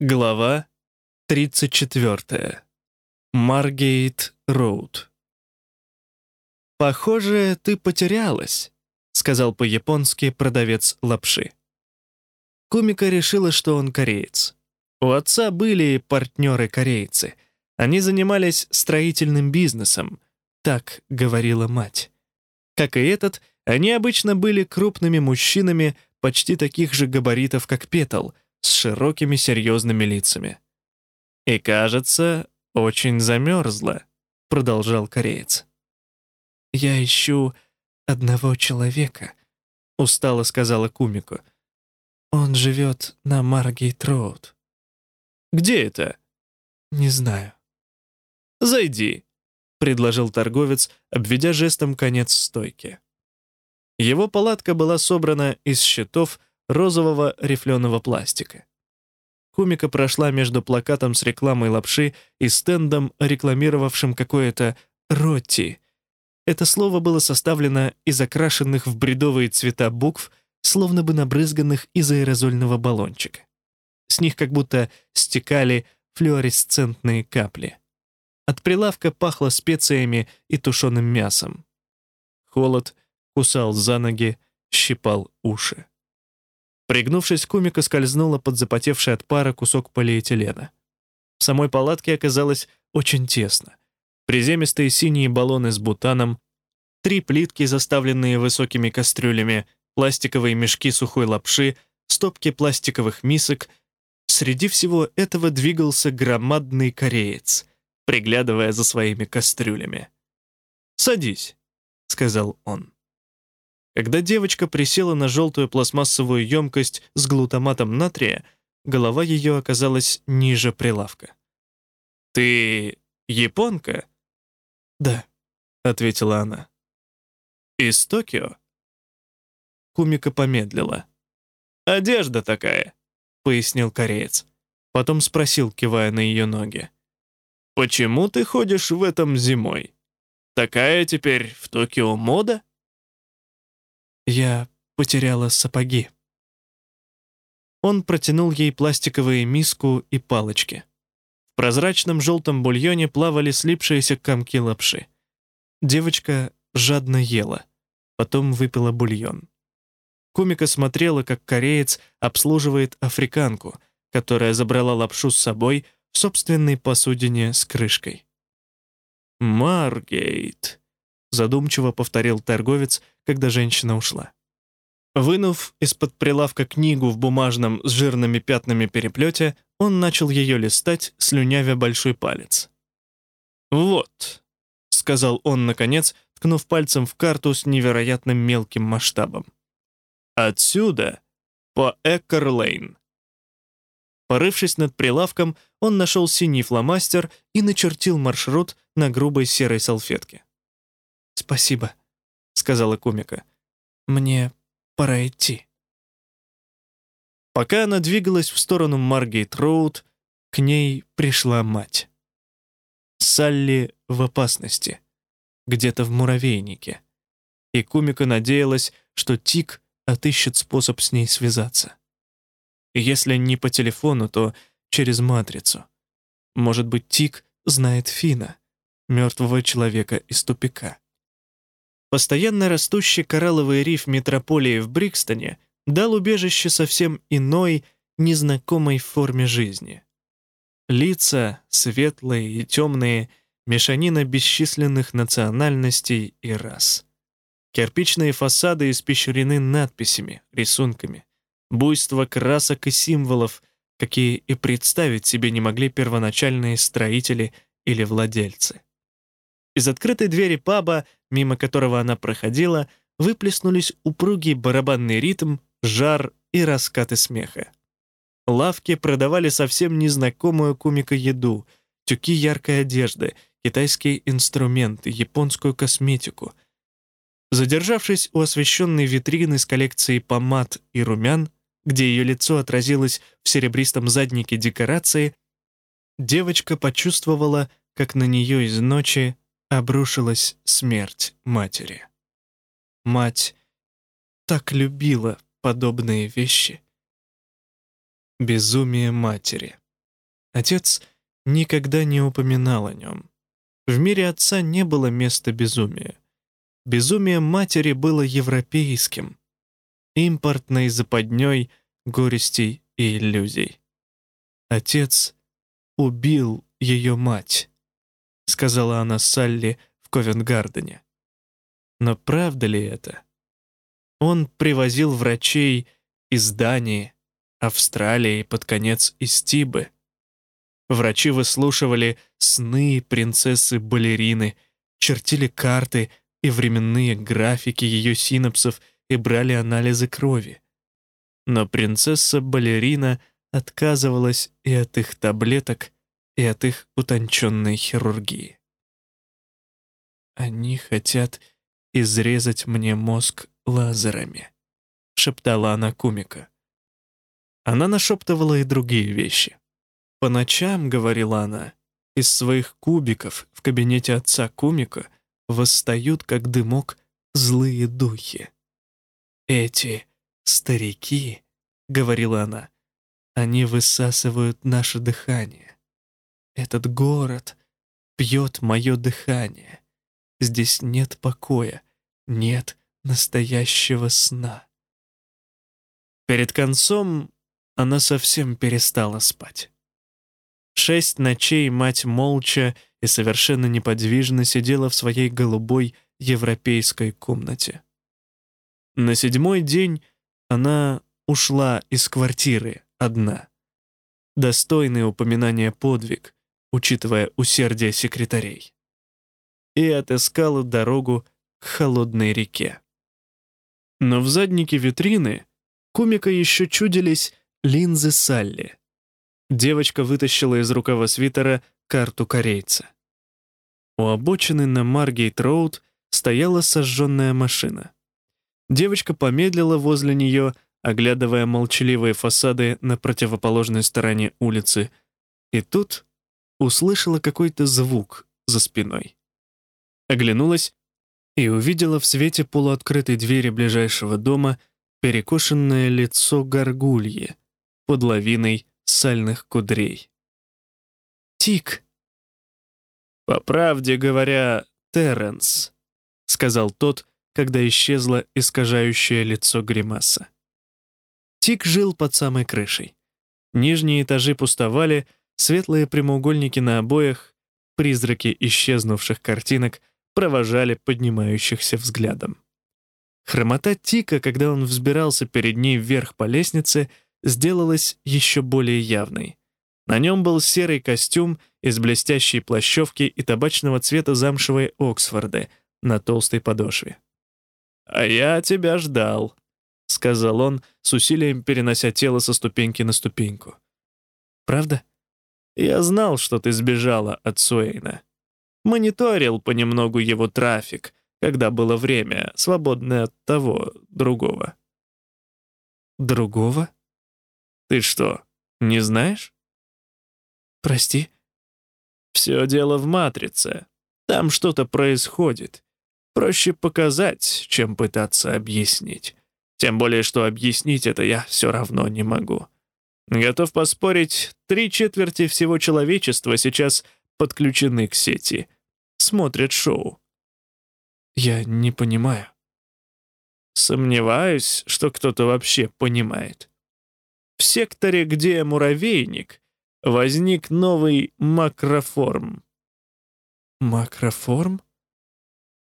Глава 34. Маргейт Роуд. «Похоже, ты потерялась», — сказал по-японски продавец лапши. Кумика решила, что он кореец. У отца были партнеры-корейцы. Они занимались строительным бизнесом, так говорила мать. Как и этот, они обычно были крупными мужчинами почти таких же габаритов, как Петл, с широкими серьезными лицами. «И, кажется, очень замерзла», — продолжал кореец. «Я ищу одного человека», — устало сказала Кумико. «Он живет на Маргейт-Роуд». «Где это?» «Не знаю». «Зайди», — предложил торговец, обведя жестом конец стойки. Его палатка была собрана из щитов розового рифленого пластика. Кумика прошла между плакатом с рекламой лапши и стендом, рекламировавшим какое-то «ротти». Это слово было составлено из окрашенных в бредовые цвета букв, словно бы набрызганных из аэрозольного баллончика. С них как будто стекали флуоресцентные капли. От прилавка пахло специями и тушеным мясом. Холод кусал за ноги, щипал уши. Пригнувшись, кумика скользнула под запотевший от пара кусок полиэтилена. В самой палатке оказалось очень тесно. Приземистые синие баллоны с бутаном, три плитки, заставленные высокими кастрюлями, пластиковые мешки сухой лапши, стопки пластиковых мисок. Среди всего этого двигался громадный кореец, приглядывая за своими кастрюлями. «Садись», — сказал он. Когда девочка присела на желтую пластмассовую емкость с глутаматом натрия, голова ее оказалась ниже прилавка. «Ты японка?» «Да», — ответила она. «Из Токио?» Кумика помедлила. «Одежда такая», — пояснил кореец. Потом спросил, кивая на ее ноги. «Почему ты ходишь в этом зимой? Такая теперь в Токио мода?» Я потеряла сапоги. Он протянул ей пластиковые миску и палочки. В прозрачном желтом бульоне плавали слипшиеся комки лапши. Девочка жадно ела, потом выпила бульон. Кумика смотрела, как кореец обслуживает африканку, которая забрала лапшу с собой в собственной посудине с крышкой. «Маргейт», — задумчиво повторил торговец, когда женщина ушла. Вынув из-под прилавка книгу в бумажном с жирными пятнами переплете, он начал ее листать, слюнявя большой палец. «Вот», — сказал он, наконец, ткнув пальцем в карту с невероятным мелким масштабом. «Отсюда по Эккер-Лейн». Порывшись над прилавком, он нашел синий фломастер и начертил маршрут на грубой серой салфетке. «Спасибо», — сказала комика. «Мне пора идти». Пока она двигалась в сторону Маргейт-Роуд, к ней пришла мать. Салли в опасности, где-то в муравейнике. И Кумика надеялась, что Тик отыщет способ с ней связаться. Если не по телефону, то через матрицу. Может быть, Тик знает Фина, мертвого человека из тупика. Постоянно растущий коралловый риф метрополии в Брикстоне дал убежище совсем иной, незнакомой форме жизни. Лица светлые и темные, мешанина бесчисленных национальностей и рас. Кирпичные фасады испещрены надписями, рисунками. Буйство красок и символов, какие и представить себе не могли первоначальные строители или владельцы. Из открытой двери паба, мимо которого она проходила, выплеснулись упругий барабанный ритм, жар и раскаты смеха. Лавки продавали совсем незнакомую кумика еду, тюки яркой одежды, китайские инструменты, японскую косметику. Задержавшись у освещенной витрины с коллекцией помад и румян, где ее лицо отразилось в серебристом заднике декорации, девочка почувствовала, как на нее из ночи обрушилась смерть матери. Мать так любила подобные вещи. Безумие матери. Отец никогда не упоминал о нем. В мире отца не было места безумия. Безумие матери было европейским, импортной западней горестей и иллюзий. Отец убил ее мать, сказала она Салли в Ковенгардене. Но правда ли это? Он привозил врачей из Дании, Австралии под конец из Тибы. Врачи выслушивали сны принцессы-балерины, чертили карты и временные графики ее синапсов и брали анализы крови. Но принцесса-балерина отказывалась и от их таблеток, и от их утонченной хирургии. «Они хотят изрезать мне мозг лазерами», — шептала она Кумика. Она нашептывала и другие вещи. «По ночам», — говорила она, — «из своих кубиков в кабинете отца Кумика восстают, как дымок, злые духи». «Эти старики», — говорила она, — «они высасывают наше дыхание. Этот город пьет мое дыхание. Здесь нет покоя, нет настоящего сна. Перед концом она совсем перестала спать. Шесть ночей мать молча и совершенно неподвижно сидела в своей голубой европейской комнате. На седьмой день она ушла из квартиры одна. Достойный упоминания подвиг, учитывая усердие секретарей, и отыскала дорогу к холодной реке. Но в заднике витрины кумика еще чудились линзы Салли. Девочка вытащила из рукава свитера карту корейца. У обочины на Маргейт-Роуд стояла сожженная машина. Девочка помедлила возле нее, оглядывая молчаливые фасады на противоположной стороне улицы, и тут услышала какой-то звук за спиной. Оглянулась и увидела в свете полуоткрытой двери ближайшего дома перекошенное лицо горгульи под лавиной сальных кудрей. «Тик!» «По правде говоря, Терренс», — сказал тот, когда исчезло искажающее лицо гримаса. Тик жил под самой крышей. Нижние этажи пустовали, Светлые прямоугольники на обоях, призраки исчезнувших картинок провожали поднимающихся взглядом. Хромота Тика, когда он взбирался перед ней вверх по лестнице, сделалась еще более явной. На нем был серый костюм из блестящей плащевки и табачного цвета замшевой Оксфорды на толстой подошве. «А я тебя ждал», — сказал он, с усилием перенося тело со ступеньки на ступеньку. «Правда?» Я знал, что ты сбежала от Суэйна. Мониторил понемногу его трафик, когда было время, свободное от того, другого. Другого? Ты что, не знаешь? Прости. Все дело в матрице. Там что-то происходит. Проще показать, чем пытаться объяснить. Тем более, что объяснить это я все равно не могу. Готов поспорить, три четверти всего человечества сейчас подключены к сети. Смотрят шоу. Я не понимаю. Сомневаюсь, что кто-то вообще понимает. В секторе, где муравейник, возник новый макроформ. Макроформ?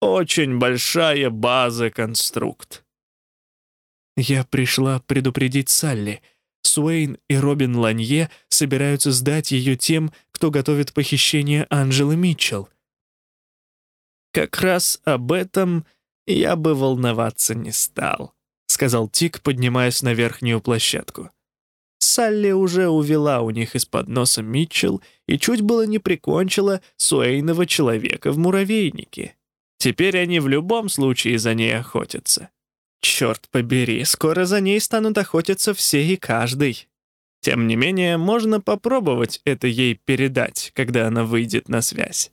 Очень большая база конструкт. Я пришла предупредить Салли — Суэйн и Робин Ланье собираются сдать ее тем, кто готовит похищение Анжелы Митчелл. «Как раз об этом я бы волноваться не стал», — сказал Тик, поднимаясь на верхнюю площадку. Салли уже увела у них из-под носа Митчелл и чуть было не прикончила Суэйного человека в муравейнике. Теперь они в любом случае за ней охотятся. Черт побери, скоро за ней станут охотиться все и каждый. Тем не менее, можно попробовать это ей передать, когда она выйдет на связь.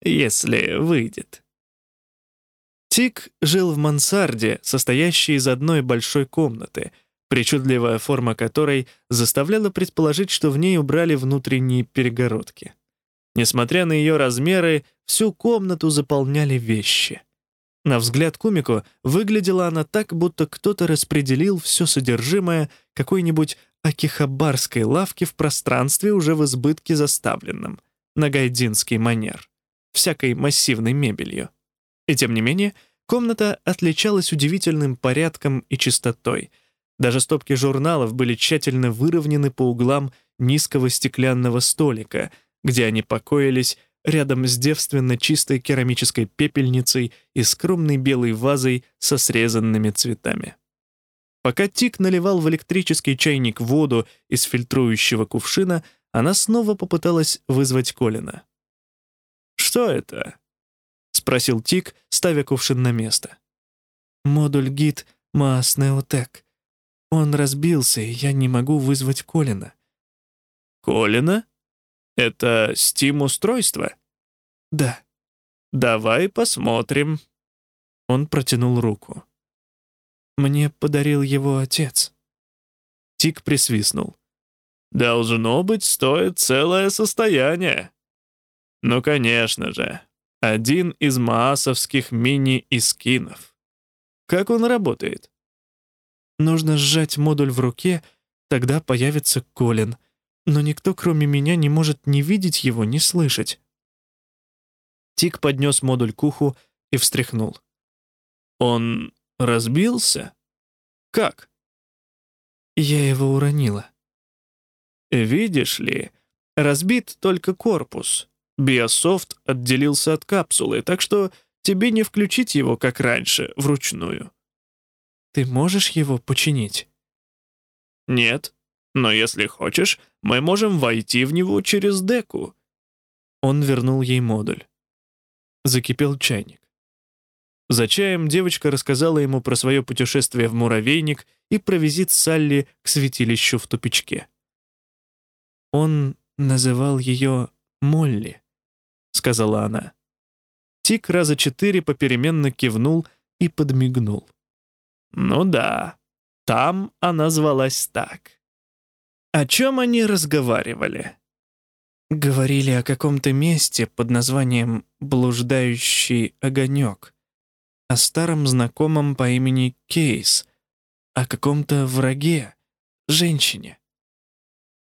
Если выйдет. Тик жил в мансарде, состоящей из одной большой комнаты, причудливая форма которой заставляла предположить, что в ней убрали внутренние перегородки. Несмотря на ее размеры, всю комнату заполняли вещи. На взгляд Кумико выглядела она так, будто кто-то распределил все содержимое какой-нибудь акихабарской лавки в пространстве, уже в избытке заставленном, на гайдинский манер, всякой массивной мебелью. И тем не менее, комната отличалась удивительным порядком и чистотой. Даже стопки журналов были тщательно выровнены по углам низкого стеклянного столика, где они покоились рядом с девственно чистой керамической пепельницей и скромной белой вазой со срезанными цветами. Пока Тик наливал в электрический чайник воду из фильтрующего кувшина, она снова попыталась вызвать Колина. «Что это?» — спросил Тик, ставя кувшин на место. «Модуль гид Маас Неотек. Он разбился, и я не могу вызвать Колина». «Колина?» Это Steam-устройство? Да. Давай посмотрим. Он протянул руку. Мне подарил его отец. Тик присвистнул. Должно быть, стоит целое состояние. Ну, конечно же. Один из маасовских мини-искинов. Как он работает? Нужно сжать модуль в руке, тогда появится Колин но никто, кроме меня, не может ни видеть его, ни слышать. Тик поднес модуль к уху и встряхнул. «Он разбился? Как?» «Я его уронила». «Видишь ли, разбит только корпус. Биософт отделился от капсулы, так что тебе не включить его, как раньше, вручную». «Ты можешь его починить?» «Нет, но если хочешь, мы можем войти в него через деку». Он вернул ей модуль. Закипел чайник. За чаем девочка рассказала ему про свое путешествие в муравейник и про визит Салли к святилищу в тупичке. «Он называл ее Молли», — сказала она. Тик раза четыре попеременно кивнул и подмигнул. «Ну да, там она звалась так». О чем они разговаривали? Говорили о каком-то месте под названием «Блуждающий огонек», о старом знакомом по имени Кейс, о каком-то враге, женщине.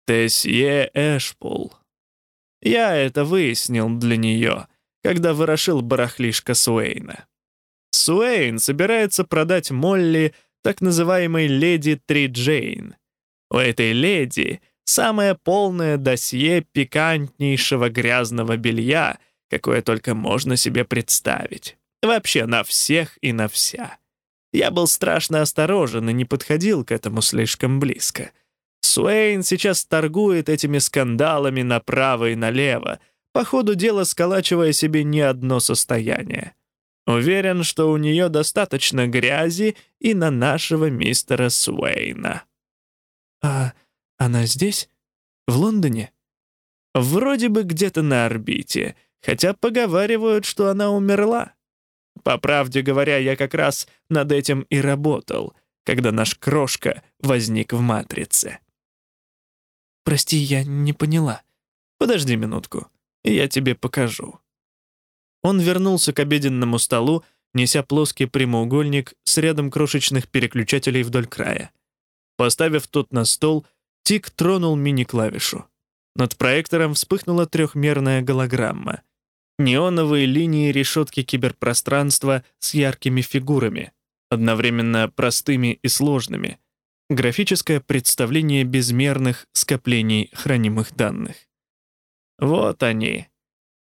Тесье Эшпул. Я это выяснил для нее, когда ворошил барахлишко Суэйна. Суэйн собирается продать Молли так называемой леди Три Джейн — у этой леди самое полное досье пикантнейшего грязного белья, какое только можно себе представить. Вообще на всех и на вся. Я был страшно осторожен и не подходил к этому слишком близко. Суэйн сейчас торгует этими скандалами направо и налево, по ходу дела сколачивая себе не одно состояние. Уверен, что у нее достаточно грязи и на нашего мистера Суэйна. «А она здесь? В Лондоне?» «Вроде бы где-то на орбите, хотя поговаривают, что она умерла. По правде говоря, я как раз над этим и работал, когда наш крошка возник в «Матрице». «Прости, я не поняла. Подожди минутку, я тебе покажу». Он вернулся к обеденному столу, неся плоский прямоугольник с рядом крошечных переключателей вдоль края. Поставив тот на стол, Тик тронул мини-клавишу. Над проектором вспыхнула трехмерная голограмма. Неоновые линии решетки киберпространства с яркими фигурами, одновременно простыми и сложными. Графическое представление безмерных скоплений хранимых данных. Вот они.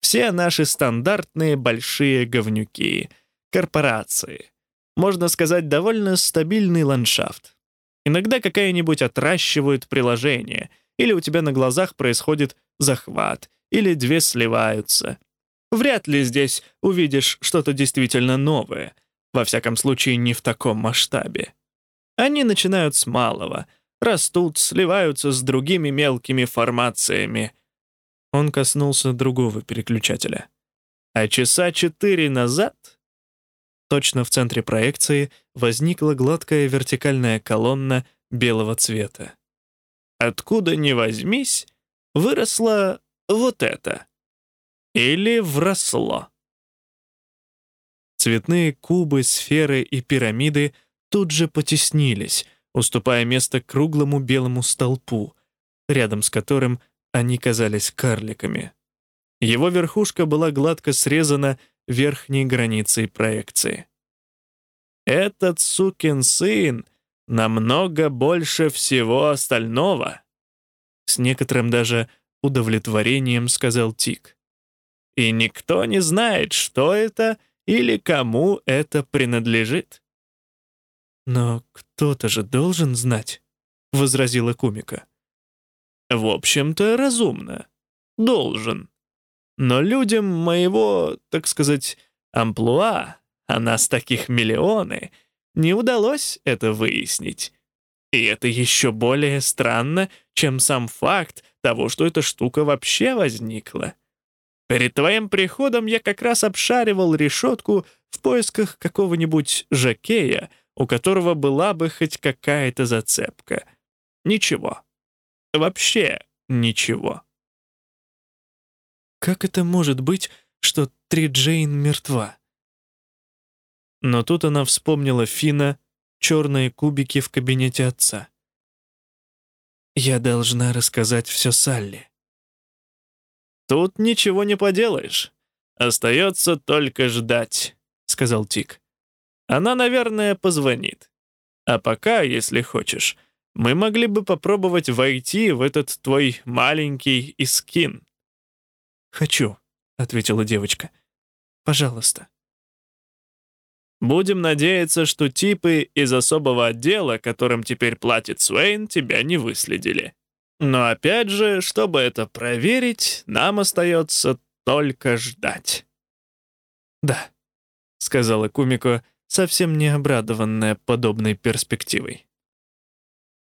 Все наши стандартные большие говнюки, корпорации. Можно сказать, довольно стабильный ландшафт. Иногда какая-нибудь отращивают приложение, или у тебя на глазах происходит захват, или две сливаются. Вряд ли здесь увидишь что-то действительно новое, во всяком случае не в таком масштабе. Они начинают с малого, растут, сливаются с другими мелкими формациями. Он коснулся другого переключателя. А часа четыре назад Точно в центре проекции возникла гладкая вертикальная колонна белого цвета. Откуда ни возьмись, выросло вот это. Или вросло. Цветные кубы, сферы и пирамиды тут же потеснились, уступая место круглому белому столпу, рядом с которым они казались карликами. Его верхушка была гладко срезана верхней границей проекции. «Этот сукин сын намного больше всего остального», с некоторым даже удовлетворением сказал Тик. «И никто не знает, что это или кому это принадлежит». «Но кто-то же должен знать», — возразила Кумика. «В общем-то, разумно. Должен. Но людям моего, так сказать, амплуа, а нас таких миллионы, не удалось это выяснить. И это еще более странно, чем сам факт того, что эта штука вообще возникла. Перед твоим приходом я как раз обшаривал решетку в поисках какого-нибудь жакея, у которого была бы хоть какая-то зацепка. Ничего. Вообще ничего. Как это может быть, что Три Джейн мертва? Но тут она вспомнила Фина, черные кубики в кабинете отца. «Я должна рассказать все Салли». «Тут ничего не поделаешь. Остается только ждать», — сказал Тик. «Она, наверное, позвонит. А пока, если хочешь, мы могли бы попробовать войти в этот твой маленький искин». «Хочу», — ответила девочка. «Пожалуйста». Будем надеяться, что типы из особого отдела, которым теперь платит Суэйн, тебя не выследили. Но опять же, чтобы это проверить, нам остается только ждать. «Да», — сказала Кумико, совсем не обрадованная подобной перспективой.